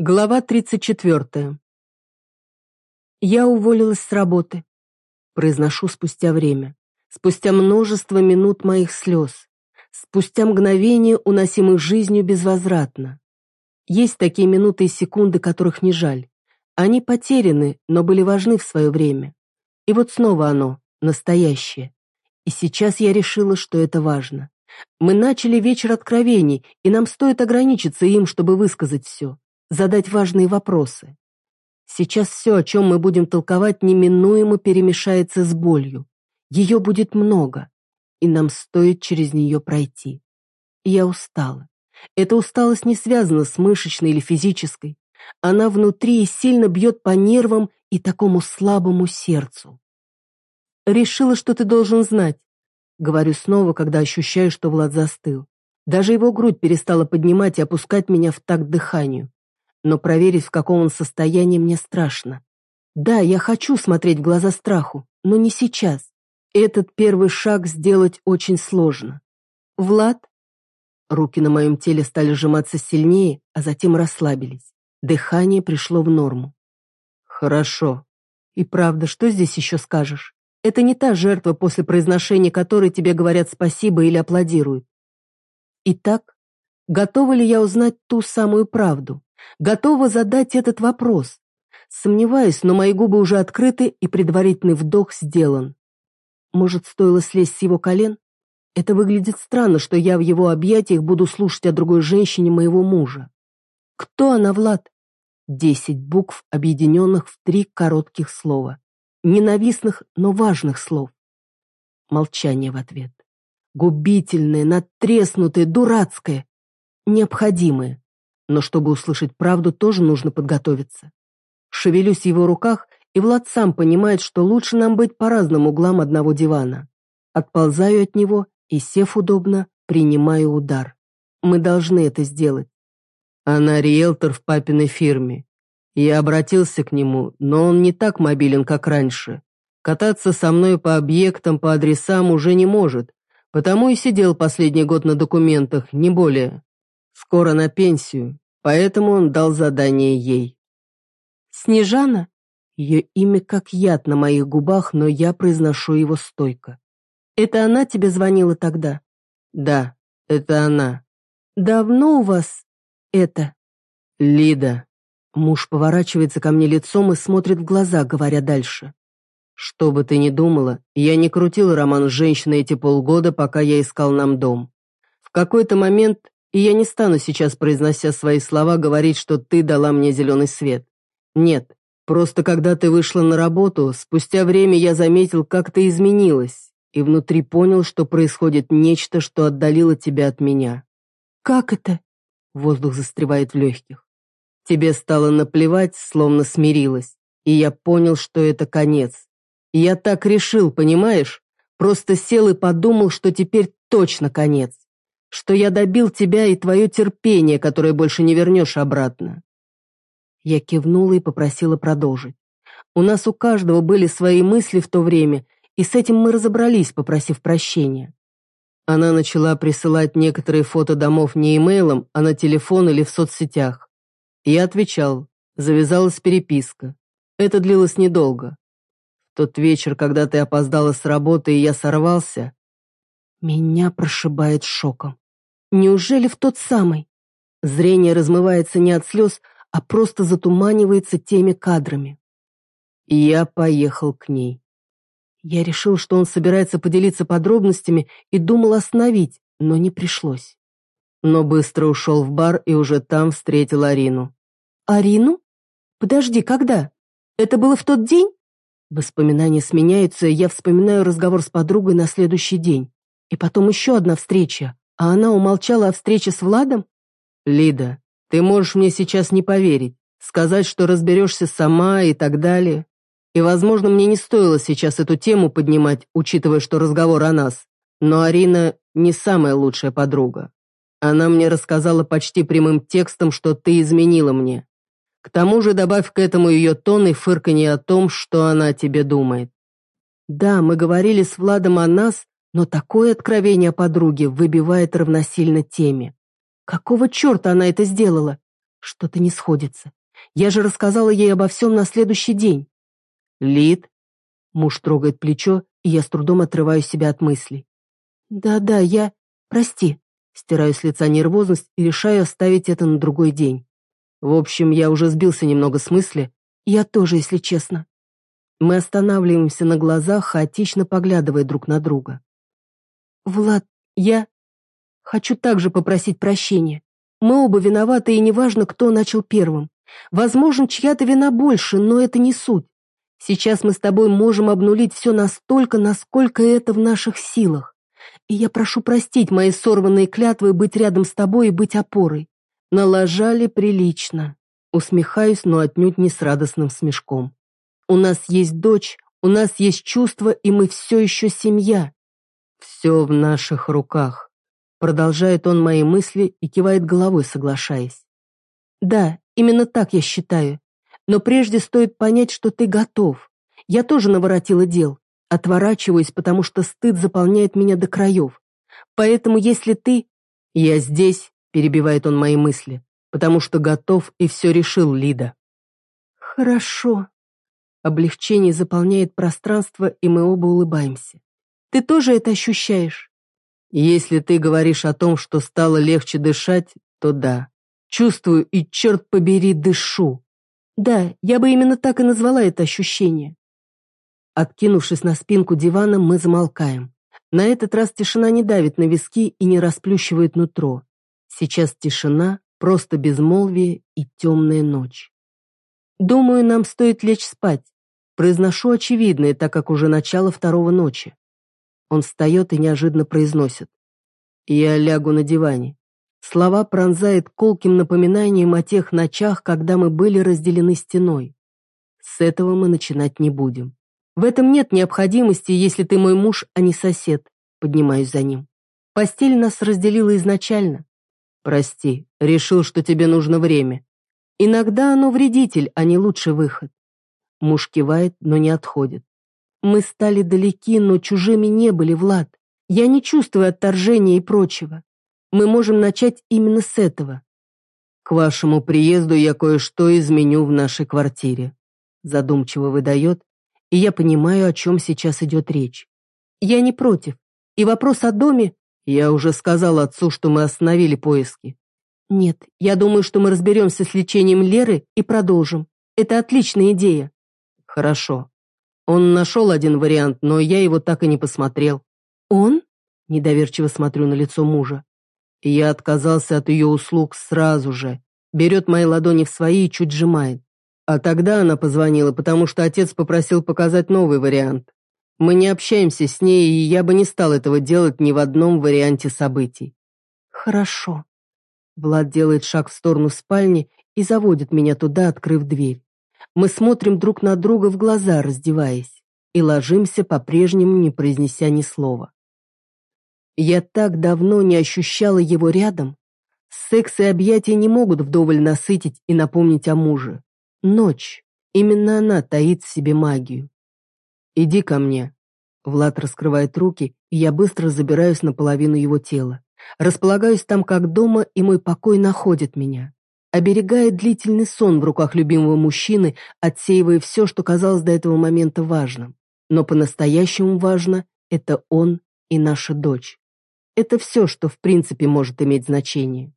Глава 34. Я уволилась с работы. Произношу спустя время. Спустя множество минут моих слез. Спустя мгновение, уносимых жизнью безвозвратно. Есть такие минуты и секунды, которых не жаль. Они потеряны, но были важны в свое время. И вот снова оно, настоящее. И сейчас я решила, что это важно. Мы начали вечер откровений, и нам стоит ограничиться им, чтобы высказать все задать важные вопросы. Сейчас все, о чем мы будем толковать, неминуемо перемешается с болью. Ее будет много, и нам стоит через нее пройти. Я устала. Эта усталость не связана с мышечной или физической. Она внутри и сильно бьет по нервам и такому слабому сердцу. Решила, что ты должен знать. Говорю снова, когда ощущаю, что Влад застыл. Даже его грудь перестала поднимать и опускать меня в такт дыханию но проверить, в каком он состоянии, мне страшно. Да, я хочу смотреть в глаза страху, но не сейчас. Этот первый шаг сделать очень сложно. Влад? Руки на моем теле стали сжиматься сильнее, а затем расслабились. Дыхание пришло в норму. Хорошо. И правда, что здесь еще скажешь? Это не та жертва, после произношения которой тебе говорят спасибо или аплодируют. Итак, готова ли я узнать ту самую правду? Готова задать этот вопрос. Сомневаюсь, но мои губы уже открыты, и предварительный вдох сделан. Может, стоило слезть с его колен? Это выглядит странно, что я в его объятиях буду слушать о другой женщине моего мужа. Кто она, Влад? Десять букв, объединенных в три коротких слова. Ненавистных, но важных слов. Молчание в ответ. Губительное, надтреснутое, дурацкое. Необходимое но чтобы услышать правду, тоже нужно подготовиться. Шевелюсь в его руках, и Влад сам понимает, что лучше нам быть по разным углам одного дивана. Отползаю от него и, сев удобно, принимаю удар. Мы должны это сделать. Она риэлтор в папиной фирме. Я обратился к нему, но он не так мобилен, как раньше. Кататься со мной по объектам, по адресам уже не может, потому и сидел последний год на документах, не более. Скоро на пенсию, поэтому он дал задание ей. Снежана? Ее имя как яд на моих губах, но я произношу его стойко. Это она тебе звонила тогда? Да, это она. Давно у вас это? Лида. Муж поворачивается ко мне лицом и смотрит в глаза, говоря дальше. Что бы ты ни думала, я не крутил роман с женщиной эти полгода, пока я искал нам дом. В какой-то момент и я не стану сейчас, произнося свои слова, говорить, что ты дала мне зеленый свет. Нет, просто когда ты вышла на работу, спустя время я заметил, как ты изменилась, и внутри понял, что происходит нечто, что отдалило тебя от меня. Как это? Воздух застревает в легких. Тебе стало наплевать, словно смирилась, и я понял, что это конец. я так решил, понимаешь? Просто сел и подумал, что теперь точно конец что я добил тебя и твое терпение, которое больше не вернешь обратно». Я кивнула и попросила продолжить. У нас у каждого были свои мысли в то время, и с этим мы разобрались, попросив прощения. Она начала присылать некоторые фото домов не имейлом, а на телефон или в соцсетях. Я отвечал, завязалась переписка. Это длилось недолго. Тот вечер, когда ты опоздала с работы и я сорвался, меня прошибает шоком. Неужели в тот самый? Зрение размывается не от слез, а просто затуманивается теми кадрами. я поехал к ней. Я решил, что он собирается поделиться подробностями и думал остановить, но не пришлось. Но быстро ушел в бар и уже там встретил Арину. «Арину? Подожди, когда? Это было в тот день?» Воспоминания сменяются, и я вспоминаю разговор с подругой на следующий день. И потом еще одна встреча, а она умолчала о встрече с Владом? Лида, ты можешь мне сейчас не поверить, сказать, что разберешься сама и так далее. И, возможно, мне не стоило сейчас эту тему поднимать, учитывая, что разговор о нас. Но Арина не самая лучшая подруга. Она мне рассказала почти прямым текстом, что ты изменила мне. К тому же добавь к этому ее тон и фырканье о том, что она о тебе думает. Да, мы говорили с Владом о нас, но такое откровение подруги выбивает равносильно теме. Какого черта она это сделала? Что-то не сходится. Я же рассказала ей обо всем на следующий день. Лид. Муж трогает плечо, и я с трудом отрываю себя от мыслей. Да-да, я... Прости. Стираю с лица нервозность и решаю оставить это на другой день. В общем, я уже сбился немного с мысли. Я тоже, если честно. Мы останавливаемся на глазах, хаотично поглядывая друг на друга. «Влад, я хочу также попросить прощения. Мы оба виноваты, и неважно, кто начал первым. Возможно, чья-то вина больше, но это не суть. Сейчас мы с тобой можем обнулить все настолько, насколько это в наших силах. И я прошу простить мои сорванные клятвы быть рядом с тобой и быть опорой. Налажали прилично. Усмехаюсь, но отнюдь не с радостным смешком. У нас есть дочь, у нас есть чувства, и мы все еще семья. Все в наших руках. Продолжает он мои мысли и кивает головой, соглашаясь. Да, именно так я считаю. Но прежде стоит понять, что ты готов. Я тоже наворотила дел. Отворачиваюсь, потому что стыд заполняет меня до краев. Поэтому если ты... Я здесь, перебивает он мои мысли, потому что готов и все решил, Лида. Хорошо. Облегчение заполняет пространство, и мы оба улыбаемся. Ты тоже это ощущаешь? Если ты говоришь о том, что стало легче дышать, то да. Чувствую и, черт побери, дышу. Да, я бы именно так и назвала это ощущение. Откинувшись на спинку дивана, мы замолкаем. На этот раз тишина не давит на виски и не расплющивает нутро. Сейчас тишина, просто безмолвие и темная ночь. Думаю, нам стоит лечь спать. Произношу очевидное, так как уже начало второго ночи. Он встает и неожиданно произносит. Я лягу на диване. Слова пронзает колким напоминанием о тех ночах, когда мы были разделены стеной. С этого мы начинать не будем. В этом нет необходимости, если ты мой муж, а не сосед. Поднимаюсь за ним. Постель нас разделила изначально. Прости, решил, что тебе нужно время. Иногда оно вредитель, а не лучший выход. Муж кивает, но не отходит. Мы стали далеки, но чужими не были, Влад. Я не чувствую отторжения и прочего. Мы можем начать именно с этого. К вашему приезду я кое-что изменю в нашей квартире. Задумчиво выдает, и я понимаю, о чем сейчас идет речь. Я не против. И вопрос о доме... Я уже сказал отцу, что мы остановили поиски. Нет, я думаю, что мы разберемся с лечением Леры и продолжим. Это отличная идея. Хорошо. Он нашел один вариант, но я его так и не посмотрел. Он? Недоверчиво смотрю на лицо мужа. Я отказался от ее услуг сразу же. Берет мои ладони в свои и чуть сжимает. А тогда она позвонила, потому что отец попросил показать новый вариант. Мы не общаемся с ней, и я бы не стал этого делать ни в одном варианте событий. Хорошо. Влад делает шаг в сторону спальни и заводит меня туда, открыв дверь. Мы смотрим друг на друга в глаза, раздеваясь, и ложимся, по-прежнему не произнеся ни слова. Я так давно не ощущала его рядом. Секс и объятия не могут вдоволь насытить и напомнить о муже. Ночь. Именно она таит в себе магию. «Иди ко мне». Влад раскрывает руки, и я быстро забираюсь на половину его тела. Располагаюсь там как дома, и мой покой находит меня. Оберегает длительный сон в руках любимого мужчины, отсеивая все, что казалось до этого момента важным. Но по-настоящему важно – это он и наша дочь. Это все, что в принципе может иметь значение.